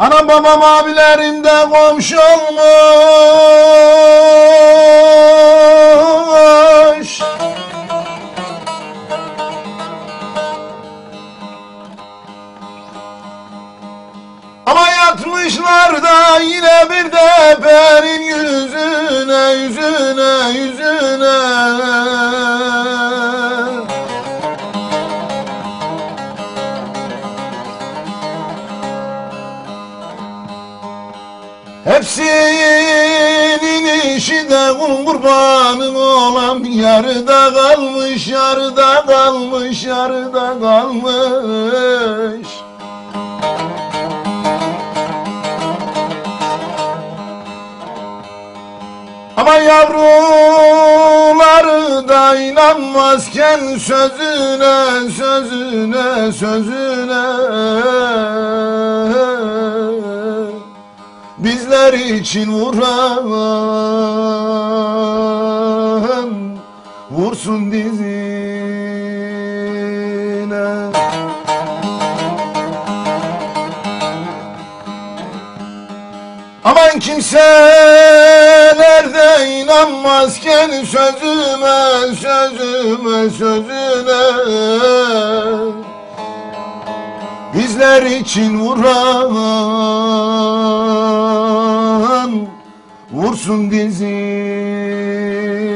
Anam babam abilerim de komşu olmuş Hepsinin işi de kul kurbanın olan yarıda kalmış yarıda kalmış yarıda kalmış. Ama yavruları da inanmazken sözüne, sözüne, sözüne Bizler için vuran vursun dizine. Aman kimseler de inanmazken sözüme, sözüme, sözüne Bizler için vuran vursun dizine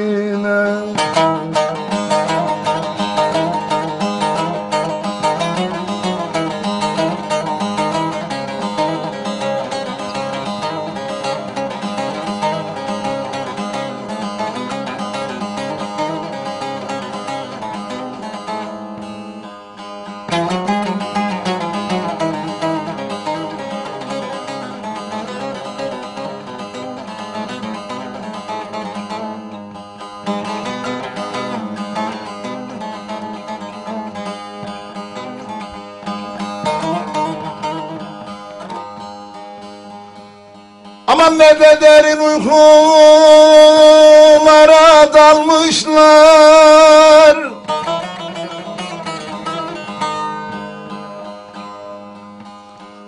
Aman ne de derin uykulara dalmışlar.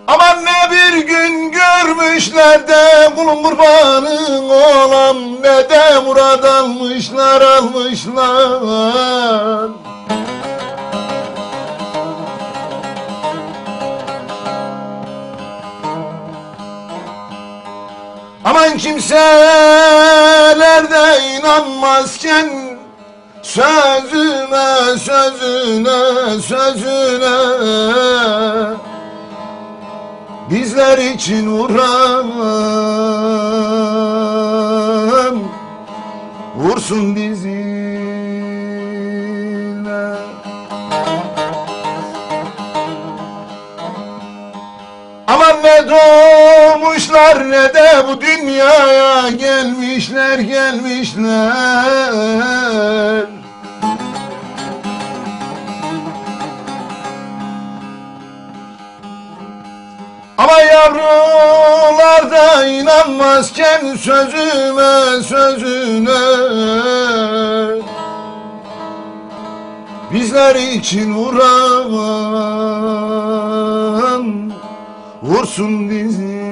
Aman ne bir gün görmüşler de kulun kurbanı olam Ne de murad almışlar almışlar Aman kimseler de inanmazken Sözüme, sözüne, sözüne Bizler için vuran Vursun dizine Aman ne doğmuşlar ne de bu dünyaya gelmişler gelmişler. Ama yavrular da inanmazken sözüme sözüne. Bizler için vuran vursun bizi